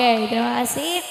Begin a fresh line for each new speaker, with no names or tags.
Oke, terima kasih.